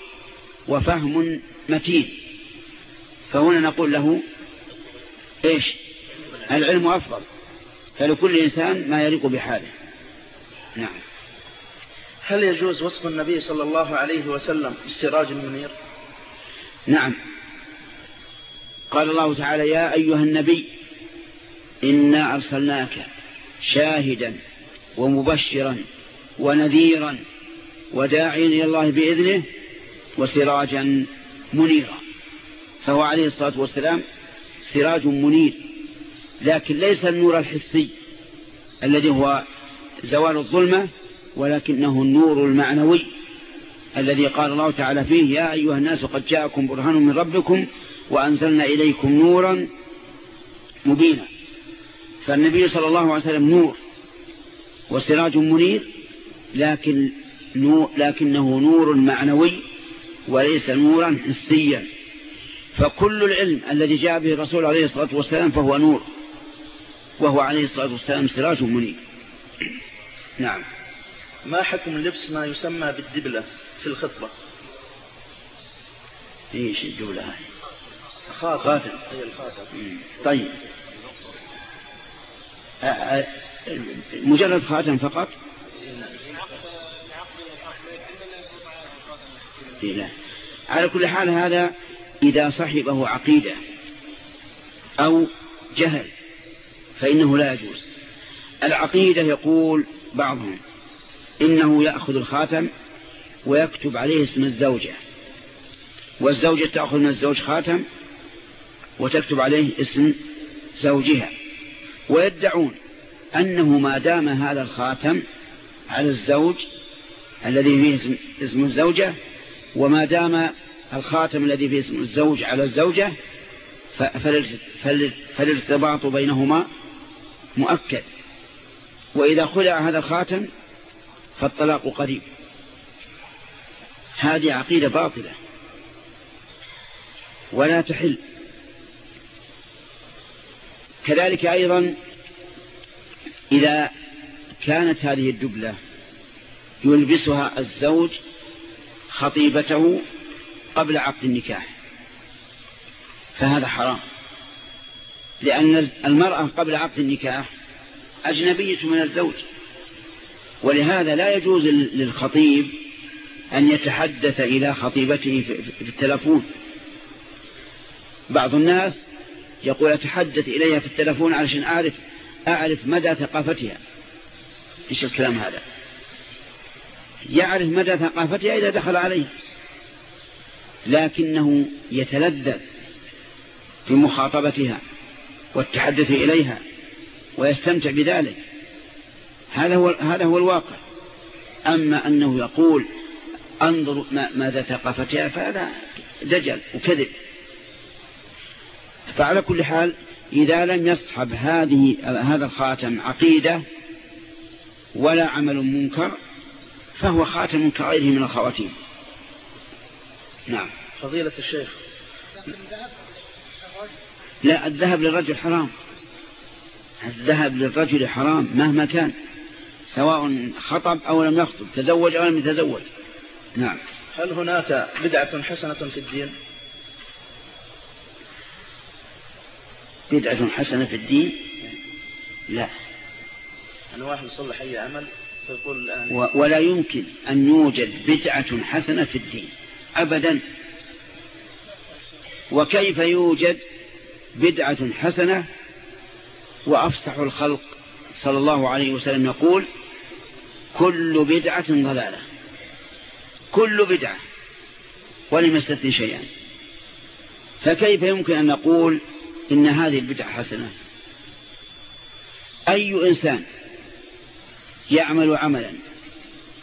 وفهم متين. فهنا نقول له إيش؟ العلم أفضل. فلكل إنسان ما يليق بحاله. نعم. هل يجوز وصف النبي صلى الله عليه وسلم بالسراج المنير؟ نعم. قال الله تعالى يا أيها النبي إنا أرسلناك شاهدا ومبشرا ونذيرا وداعيا إلى الله بإذنه وسراجا منيرا. فهو عليه الصلاة والسلام سراج منير لكن ليس النور الحسي الذي هو زوال الظلمة ولكنه النور المعنوي الذي قال الله تعالى فيه يا أيها الناس قد جاءكم برهان من ربكم وأنزلنا إليكم نورا مبينا. فالنبي صلى الله عليه وسلم نور وسراج منير لكن نور لكنه نور معنوي وليس نورا حسيا. فكل العلم الذي جاء به الرسول عليه الصلاة والسلام فهو نور وهو عليه الصلاة والسلام سراج منير نعم. ما حكم لبس ما يسمى بالدبلة في الخطبة؟ إيش الدولة هاي؟ خاتم, خاتم. هي الخاتم. طيب. مجرد خاتم فقط؟ لا على كل حال هذا إذا صحبه عقيدة أو جهل فإنه لا يجوز. العقيدة يقول بعضهم إنه يأخذ الخاتم ويكتب عليه اسم الزوجة والزوجة تأخذ من الزوج خاتم وتكتب عليه اسم زوجها. ويدعون أنه ما دام هذا الخاتم على الزوج الذي فيه اسم الزوجة وما دام الخاتم الذي فيه اسم الزوج على الزوجة فالارتباط بينهما مؤكد. وإذا خلع هذا الخاتم فالطلاق قريب. هذه عقيدة باطلة. ولا تحل. كذلك أيضا إذا كانت هذه الدبلة يلبسها الزوج خطيبته قبل عقد النكاح. فهذا حرام. لأن المرأة قبل عقد النكاح أجنبية من الزوج. ولهذا لا يجوز للخطيب أن يتحدث إلى خطيبته في التلفون. بعض الناس يقول أتحدث إليها في التلفون علشان أعرف أعرف مدى ثقافتها. إيش الكلام هذا؟ يعرف مدى ثقافتها إذا دخل عليه لكنه يتلذذ بمخاطبتها والتحدث إليها ويستمتع بذلك. هذا هو هذا هو الواقع. أما أنه يقول أنظر ماذا ثقافتها فهذا دجل وكذب. فعلى كل حال إذا لم يصحب هذه هذا الخاتم عقيدة ولا عمل منكر فهو خاتم كغيره من الخواتيم. نعم. فضيلة الشيخ. لا الذهب للرجل حرام. الذهب للرجل حرام مهما كان سواء خطب أو لم يخطب تزوج أو لم يتزوج. نعم. هل هناك بدعة حسنة في الدين؟ بدعة حسنة في الدين؟ لا. أن واحد يصلح أي عمل ولا يمكن أن يوجد بدعة حسنة في الدين. أبدا. وكيف يوجد بدعة حسنة؟ وأفصح الخلق صلى الله عليه وسلم يقول كل بدعة ضلالة. كل بدعة. ولم يستثني شيئا. فكيف يمكن أن نقول إن هذه البدعة حسنة؟ أي إنسان يعمل عملا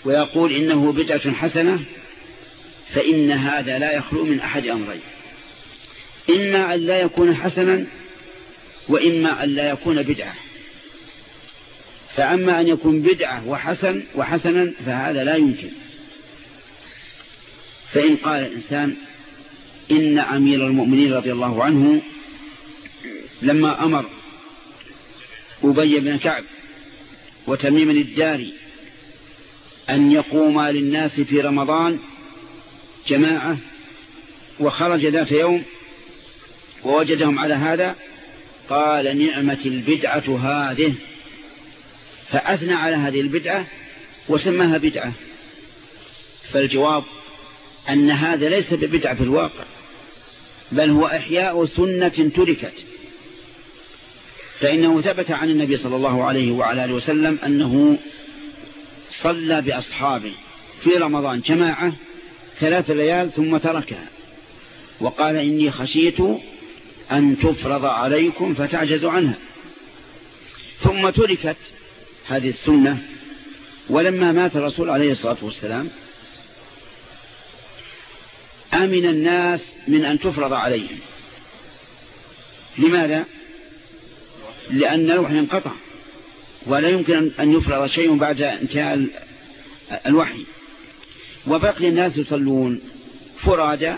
ويقول إنه بدعة حسنة فإن هذا لا يخلو من أحد أمرين. إما أن لا يكون حسنا وإما أن لا يكون بدعة. فأما أن يكون بدعة وحسن وحسنا فهذا لا يمكن. فإن قال الإنسان إن أمير المؤمنين رضي الله عنه لما أمر أبي بن كعب وتميم الداري أن يقوما للناس في رمضان جماعة وخرج ذات يوم ووجدهم على هذا قال نعمة البدعة هذه فأثنى على هذه البدعة وسماها بدعة فالجواب أن هذا ليس ببدعة في الواقع بل هو إحياء سنة تركت. فإنه ثبت عن النبي صلى الله عليه وعلى آله وسلم أنه صلى بأصحابه في رمضان جماعة ثلاث ليال ثم تركها. وقال إني خشيت أن تفرض عليكم فتعجزوا عنها. ثم تركت هذه السنة ولما مات الرسول عليه الصلاة والسلام أمن الناس من أن تفرض عليهم. لماذا؟ لأن الوحي انقطع ولا يمكن أن يفرض شيء بعد انتهاء الوحي. وبقي الناس يصلون. فرادى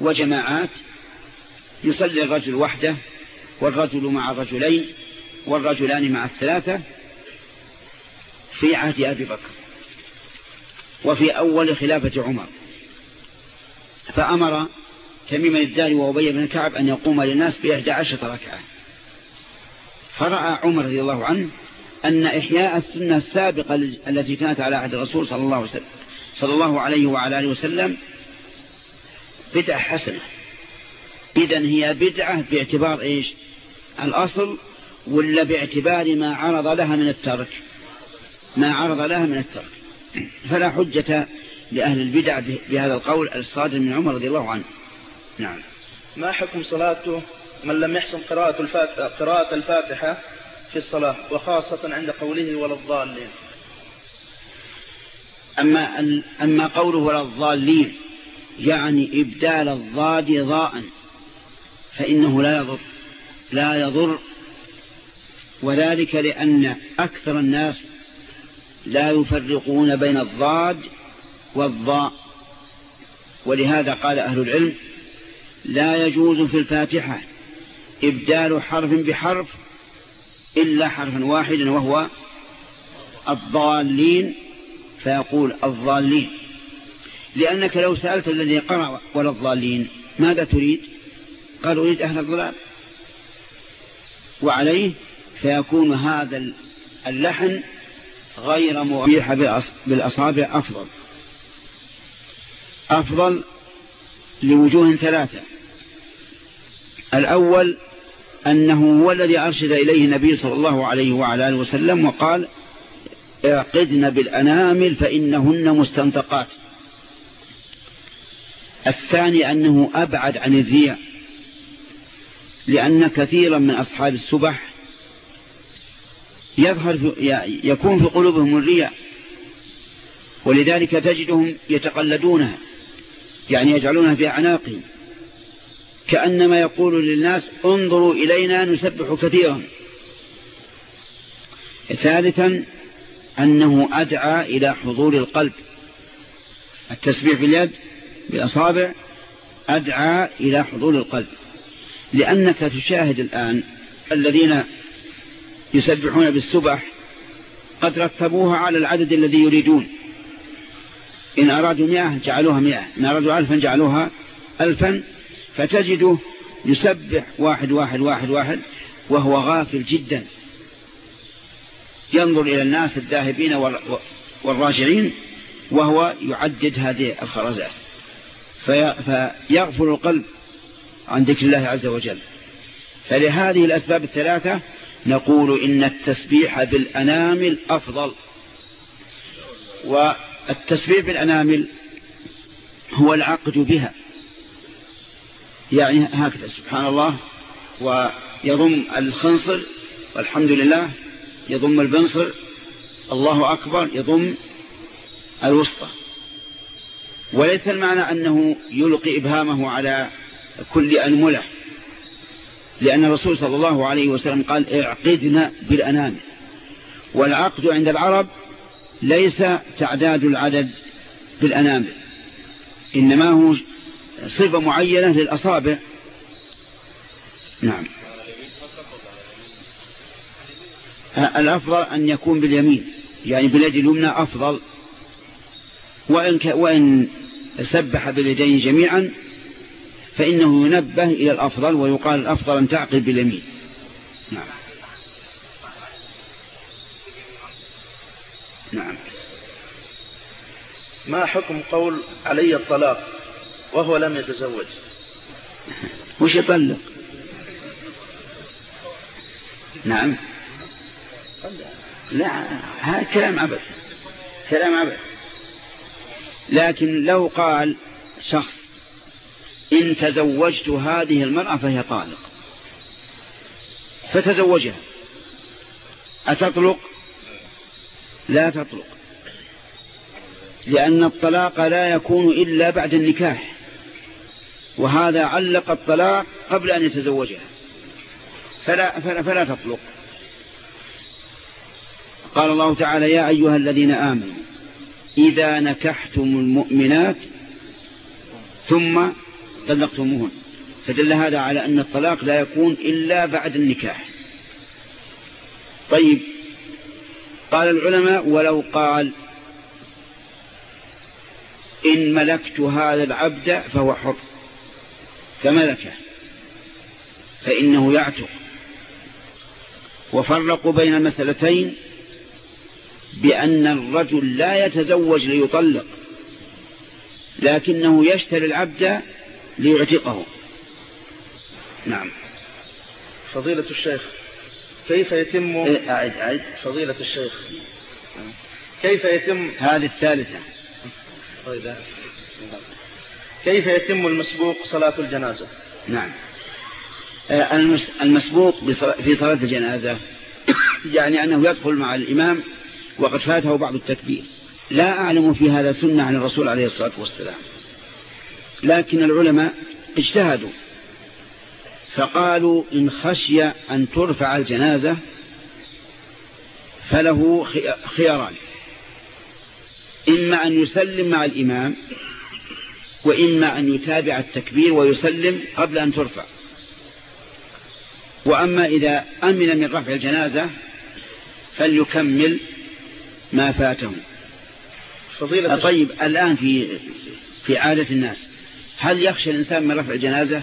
وجماعات. يصلي الرجل وحده والرجل مع الرجلين والرجلان مع الثلاثة في عهد أبي بكر. وفي أول خلافة عمر. فأمر تميم الداري وأبي بن كعب أن يقوم للناس بإحدى عشرة ركعة. فرأى عمر رضي الله عنه أن إحياء السنة السابقة التي كانت على عهد الرسول صلى الله, وسلم صلى الله عليه وعلى آله وسلم بدعة حسنة. إذا هي بدعة باعتبار إيش؟ الأصل ولا باعتبار ما عرض لها من الترك؟ ما عرض لها من الترك. فلا حجة لأهل البدع بهذا القول الصادر من عمر رضي الله عنه. نعم. ما حكم صلاته؟ من لم يحسن قراءة الفاتحة, قراءة الفاتحة في الصلاة وخاصة عند قوله ولا الضالين. أما, أما قوله ولا الضالين يعني إبدال الضاد ضاء فإنه لا يضر لا يضر. وذلك لأن أكثر الناس لا يفرقون بين الضاد والضاء. ولهذا قال أهل العلم لا يجوز في الفاتحة إبدال حرف بحرف إلا حرفا واحدا وهو الضالين فيقول الضالين. لأنك لو سألت الذي قرأ ولا الضالين ماذا تريد؟ قال أريد أهل الضلال. وعليه فيكون هذا اللحن غير مريح بالأصابع أفضل. أفضل لوجوه ثلاثة. الأول أنه هو الذي أرشد إليه النبي صلى الله عليه وعلى آله وسلم وقال اعقدن بالأنامل فإنهن مستنطقات. الثاني أنه أبعد عن الرياء لأن كثيرا من أصحاب السبح يظهر في يكون في قلوبهم الرياء ولذلك تجدهم يتقلدونها يعني يجعلونها في أعناقهم. كأنما يقول للناس انظروا إلينا نسبح كثيرا. ثالثا أنه أدعى إلى حضور القلب. التسبيح باليد بالأصابع أدعى إلى حضور القلب. لأنك تشاهد الآن الذين يسبحون بالسبح قد رتبوها على العدد الذي يريدون. إن أرادوا مئة جعلوها مئة إن أرادوا ألفا جعلوها ألفا فتجده يسبح واحد واحد واحد واحد وهو غافل جدا. ينظر إلى الناس الذاهبين والراجعين وهو يعدد هذه الخرزات فيغفل القلب عن ذكر الله عز وجل. فلهذه الأسباب الثلاثة نقول إن التسبيح بالأنامل أفضل. والتسبيح بالأنامل هو العقد بها. يعني هكذا سبحان الله ويضم الخنصر والحمد لله يضم البنصر الله أكبر يضم الوسطى. وليس المعنى أنه يلقي إبهامه على كل أنملة لأن الرسول صلى الله عليه وسلم قال اعقدنا بالأنام والعقد عند العرب ليس تعداد العدد بالأنام إنما هو صفة معينة للأصابع. نعم. الأفضل أن يكون باليمين يعني باليد اليمنى أفضل. وإن, وإن سبح باليدين جميعا فإنه ينبه إلى الأفضل ويقال الأفضل أن تعقل باليمين. نعم. نعم. ما حكم قول علي الطلاق؟ وهو لم يتزوج. وش يطلق؟ نعم. لا هذا كلام عبث. كلام عبث. لكن لو قال شخص إن تزوجت هذه المرأة فهي طالق. فتزوجها. أتطلق؟ لا تطلق. لأن الطلاق لا يكون إلا بعد النكاح. وهذا علق الطلاق قبل أن يتزوجها. فلا, فلا, فلا تطلق. قال الله تعالى يا أيها الذين آمنوا إذا نكحتم المؤمنات ثم طلقتموهن. فدل هذا على أن الطلاق لا يكون إلا بعد النكاح. طيب قال العلماء ولو قال إن ملكت هذا العبد فهو حر. فملكه فإنه يعتق. وفرقوا بين المسألتين بأن الرجل لا يتزوج ليطلق لكنه يشتري العبد ليعتقه. نعم. فضيلة الشيخ كيف يتم إيه، أعد أعد. فضيلة الشيخ كيف يتم؟ هذه الثالثة. طيب. كيف يتم المسبوق صلاة الجنازة؟ نعم. آه، المسبوق في صلاة الجنازة يعني أنه يدخل مع الإمام وقد فاته بعض التكبير. لا أعلم في هذا سنة عن الرسول عليه الصلاة والسلام. لكن العلماء اجتهدوا. فقالوا إن خشي أن ترفع الجنازة فله خياران. إما أن يسلم مع الإمام وإما أن يتابع التكبير ويسلم قبل أن ترفع. وأما إذا أمن من رفع الجنازة فليكمل ما فاته. فضيلة طيب الآن في في عادة الناس هل يخشى الإنسان من رفع الجنازة؟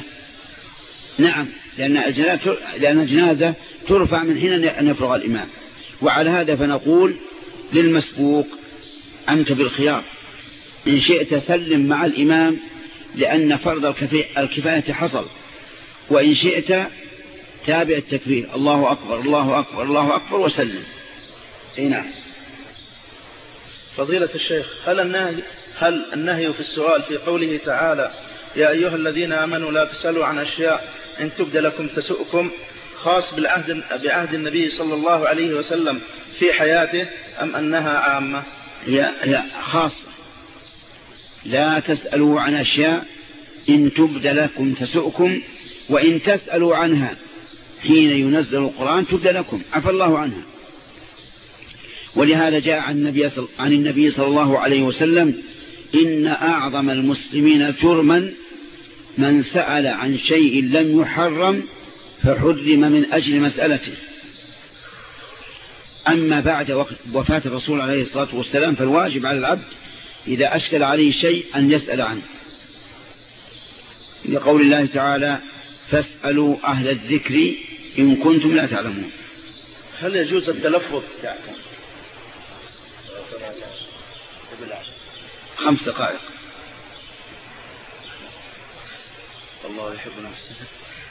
نعم لأن الجنازة, لأن الجنازة ترفع من حين أن يفرغ الإمام. وعلى هذا فنقول للمسبوق أنت بالخيار. إن شئت سلم مع الإمام لأن فرض الكفاية حصل. وإن شئت تابع التكبير. الله أكبر الله أكبر الله أكبر وسلم. أي نعم. فضيلة الشيخ هل النهي, هل النهي في السؤال في قوله تعالى يا أيها الذين آمنوا لا تسألوا عن أشياء إن تبد لكم تسؤكم خاص بالعهد بعهد النبي صلى الله عليه وسلم في حياته أم أنها عامة؟ لا, لا خاصة لا تسألوا عن أشياء إن تبد لكم تسؤكم وإن تسألوا عنها حين ينزل القرآن تبد لكم. عفى الله عنها. ولهذا جاء عن النبي, عن النبي صلى الله عليه وسلم إن أعظم المسلمين جرما من سأل عن شيء لم يحرم فحرم من أجل مسألته. أما بعد وفاة الرسول عليه الصلاة والسلام فالواجب على العبد إذا أشكل عليه شيء أن يسأل عنه. لقول الله تعالى فاسألوا أهل الذكر إن كنتم لا تعلمون. هل يجوز التلفظ؟ خمس دقائق. الله يحب نفسه.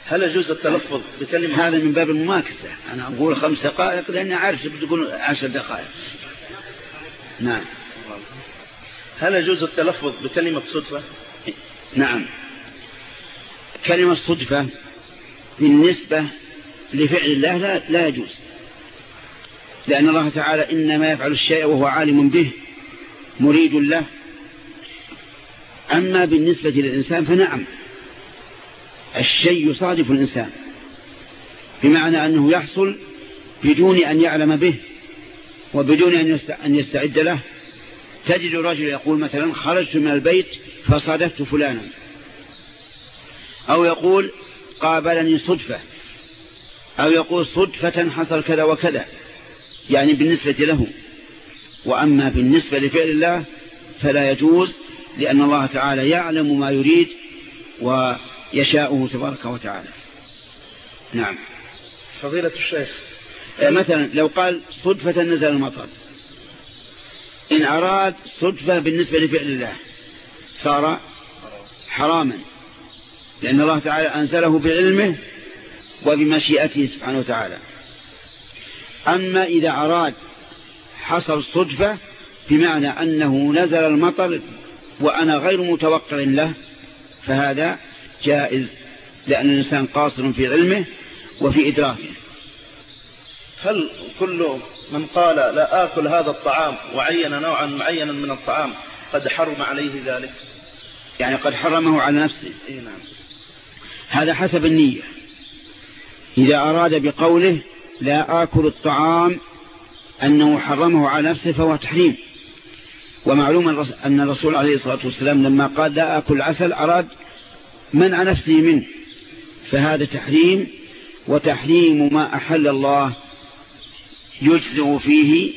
هل يجوز التلفظ بكلمة؟ هذا من باب المماكسة أنا أقول خمس دقائق لأني عارف بتقول عشر دقائق. نعم. هل يجوز التلفظ بكلمة صدفة؟ نعم. كلمة صدفة بالنسبة لفعل الله لا, لا يجوز. لأن الله تعالى إنما يفعل الشيء وهو عالم به مريد له. أما بالنسبة للإنسان فنعم. الشيء يصادف الإنسان. بمعنى أنه يحصل بدون أن يعلم به وبدون أن يستعد له. تجد الرجل يقول مثلا خرجت من البيت فصادفت فلانا. أو يقول قابلني صدفة. أو يقول صدفة حصل كذا وكذا. يعني بالنسبة له. وأما بالنسبة لفعل الله فلا يجوز لأن الله تعالى يعلم ما يريد ويشاءه تبارك وتعالى. نعم. فضيلة الشيخ. آه، مثلا لو قال صدفة نزل المطر. إن أراد صدفة بالنسبة لفعل الله صار حراما لأن الله تعالى أنزله بعلمه وبمشيئته سبحانه وتعالى. أما إذا أراد حصل صدفة بمعنى أنه نزل المطر وأنا غير متوقع له فهذا جائز لأن الإنسان قاصر في علمه وفي إدراكه. هل كل من قال لا آكل هذا الطعام وعين نوعا معينا من الطعام قد حرم عليه ذلك. يعني قد حرمه على نفسه. إيه نعم. هذا حسب النية. إذا أراد بقوله لا آكل الطعام أنه حرمه على نفسه فهو تحريم. ومعلوم أن الرسول عليه الصلاة والسلام لما قال لا أكل عسل أراد منع نفسه منه. فهذا تحريم وتحريم ما أحل الله يجزئ فيه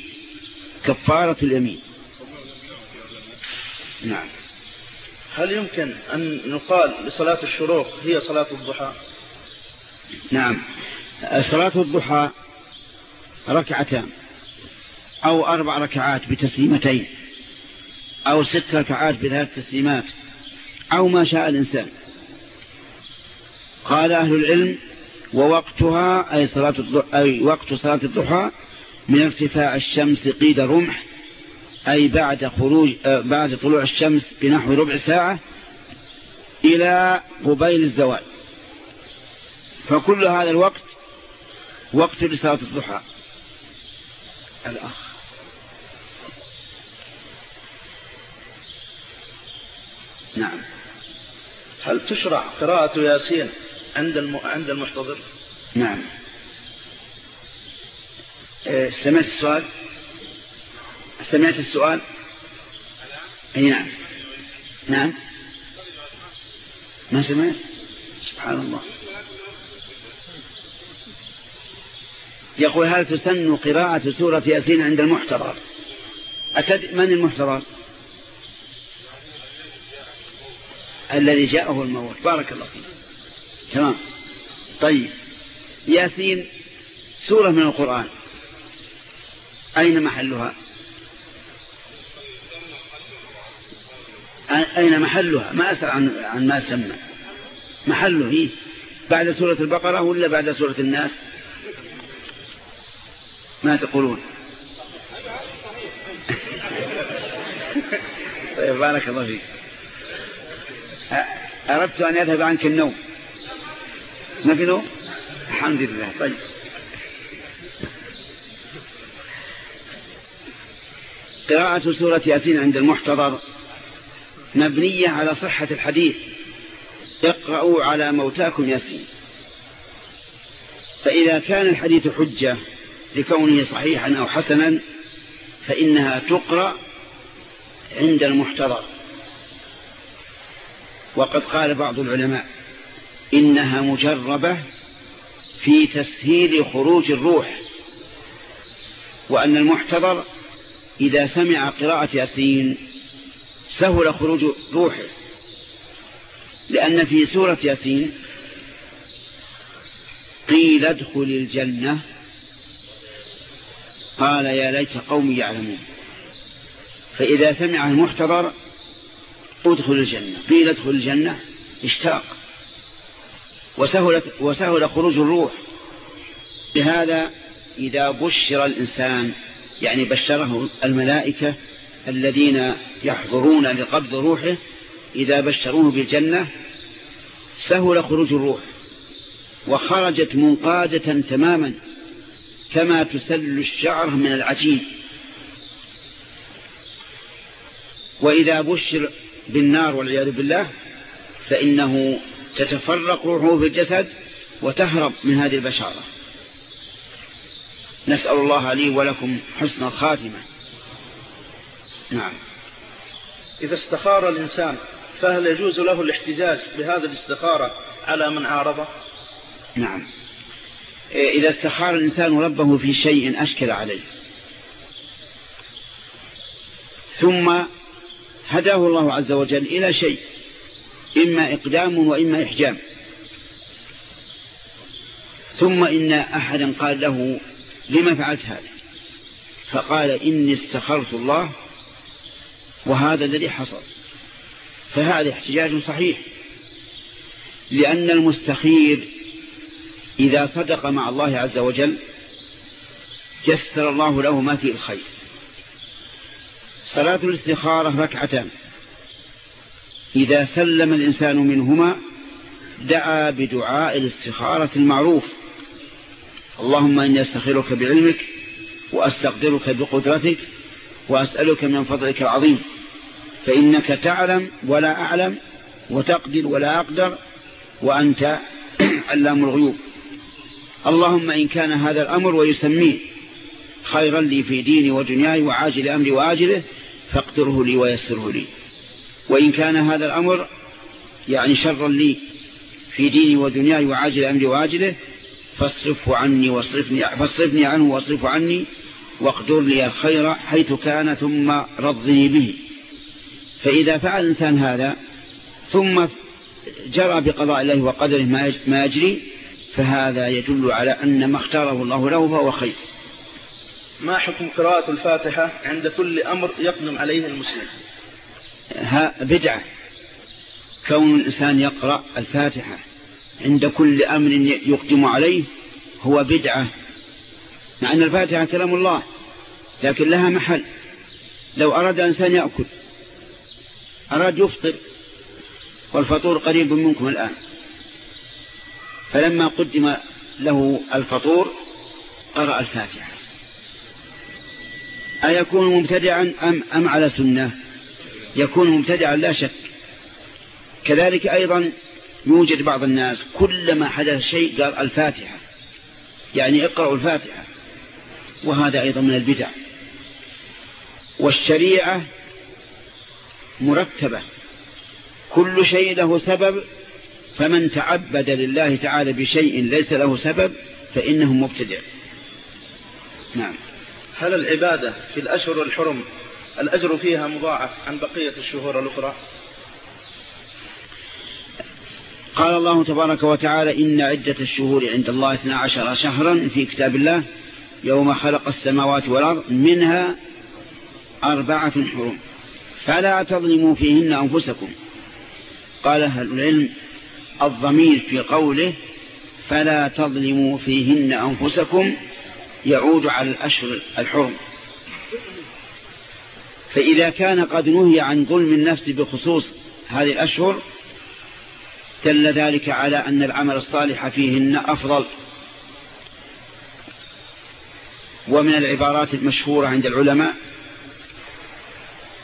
كفارة اليمين. نعم. هل يمكن أن نقال لصلاة الشروق هي صلاة الضحى؟ نعم. صلاة الضحى ركعتان أو أربع ركعات بتسليمتين أو ست ركعات بثلاث تسليمات أو ما شاء الإنسان. قال أهل العلم ووقتها أي, صلاة أي وقت صلاة الضحى من ارتفاع الشمس قيد رمح أي بعد خروج آه، بعد طلوع الشمس بنحو ربع ساعة إلى قبيل الزوال. فكل هذا الوقت وقت لصلاة الضحى. الأخ. نعم. هل تشرع قراءة ياسين عند عند المحتضر؟ نعم. سمعت السؤال؟ سمعت السؤال؟ أي نعم. نعم. ما سمعت؟ سبحان الله. يقول هل تسن قراءة سورة ياسين عند المحتضر؟ أتد... من المحتضر؟ الذي جاءه الموت. بارك الله فيك. تمام. طيب. ياسين سورة من القرآن. أين محلها؟ أين محلها؟ ما أسأل عن, عن ما سمى. محله هي. بعد سورة البقرة ولا بعد سورة الناس؟ ما تقولون. طيب بارك الله فيك. أردت أن يذهب عنك النوم. ما في نوم؟ الحمد لله. طيب. قراءة سورة ياسين عند المحتضر مبنية على صحة الحديث. اقرأوا على موتاكم ياسين. فإذا كان الحديث حجة لكونه صحيحا أو حسنا فإنها تقرأ عند المحتضر. وقد قال بعض العلماء إنها مجربة في تسهيل خروج الروح وأن المحتضر إذا سمع قراءة ياسين سهل خروج روحه لأن في سورة ياسين قيل ادخل الجنة قال يا ليت قومي يعلمون. فإذا سمع المحتضر ادخل الجنة قيل ادخل الجنة اشتاق. وسهل, وسهل خروج الروح. لهذا إذا بشر الإنسان يعني بشره الملائكة الذين يحضرون لقبض روحه إذا بشروه بالجنة سهل خروج الروح وخرجت منقادة تماما كما تسل الشعر من العجين. وإذا بشر بالنار والعياذ بالله فإنه تتفرق روحه في الجسد وتهرب من هذه البشارة. نسأل الله لي ولكم حسن الخاتمة. نعم. إذا استخار الإنسان فهل يجوز له الاحتجاج بهذه الاستخارة على من عارضه؟ نعم. إذا استخار الإنسان ربه في شيء أشكل عليه. ثم هداه الله عز وجل إلى شيء إما إقدام وإما إحجام. ثم إن أحدا قال له لما فعلت هذا؟ فقال إني استخرت الله وهذا الذي حصل. فهذا احتجاج صحيح. لأن المستخير إذا صدق مع الله عز وجل يسر الله له ما فيه الخير. صلاة الاستخارة ركعتان. إذا سلم الإنسان منهما دعا بدعاء الاستخارة المعروف. اللهم إني أستخيرك بعلمك وأستقدرك بقدرتك وأسألك من فضلك العظيم فإنك تعلم ولا أعلم وتقدر ولا أقدر وأنت علام الغيوب. اللهم إن كان هذا الأمر ويسميه خيرا لي في ديني ودنياي وعاجل أمري وآجله فاقدره لي ويسره لي. وإن كان هذا الأمر يعني شرا لي في ديني ودنياي وعاجل أمري وآجله فاصرفه عني واصرفني فاصرفني عنه واصرفه عني واقدر لي الخير حيث كان ثم رضني به. فإذا فعل الإنسان هذا ثم جرى بقضاء الله وقدره ما يجري فهذا يدل على أن ما اختاره الله له فهو خير. ما حكم قراءة الفاتحة عند كل أمر يقدم عليه المسلم؟ ها بدعة. كون الإنسان يقرأ الفاتحة. عند كل أمر يقدم عليه هو بدعة. مع أن الفاتحة كلام الله لكن لها محل. لو أراد إنسان يأكل أراد يفطر والفطور قريب منكم الآن. فلما قدم له الفطور قرأ الفاتحة. أيكون مبتدعا أم, أم على سنة؟ يكون مبتدعا لا شك. كذلك أيضا يوجد بعض الناس كلما حدث شيء قال الفاتحة. يعني اقرأوا الفاتحة. وهذا أيضا من البدع. والشريعة مرتبة. كل شيء له سبب فمن تعبد لله تعالى بشيء ليس له سبب فإنه مبتدع. نعم. هل العبادة في الأشهر الحرم الأجر فيها مضاعف عن بقية الشهور الأخرى؟ قال الله تبارك وتعالى إن عدة الشهور عند الله 12 شهرا في كتاب الله يوم خلق السماوات والأرض منها أربعة حرم فلا تظلموا فيهن أنفسكم. قال أهل العلم الضمير في قوله فلا تظلموا فيهن أنفسكم يعود على الأشهر الحرم. فإذا كان قد نهي عن ظلم النفس بخصوص هذه الأشهر دل ذلك على أن العمل الصالح فيهن أفضل ومن العبارات المشهورة عند العلماء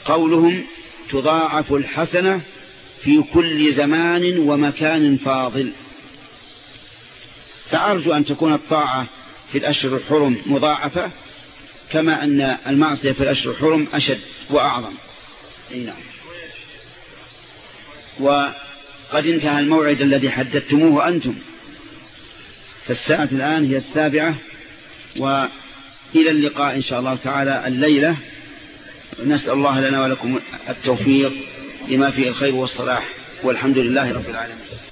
قولهم تضاعف الحسنة في كل زمان ومكان فاضل. فأرجو أن تكون الطاعة في الأشهر الحرم مضاعفة كما أن المعصية في الأشهر الحرم أشد وأعظم. نعم. وقد انتهى الموعد الذي حددتموه أنتم. فالساعة الآن هي السابعة وإلى اللقاء إن شاء الله تعالى الليلة. نسأل الله لنا ولكم التوفيق لما فيه الخير والصلاح والحمد لله رب العالمين.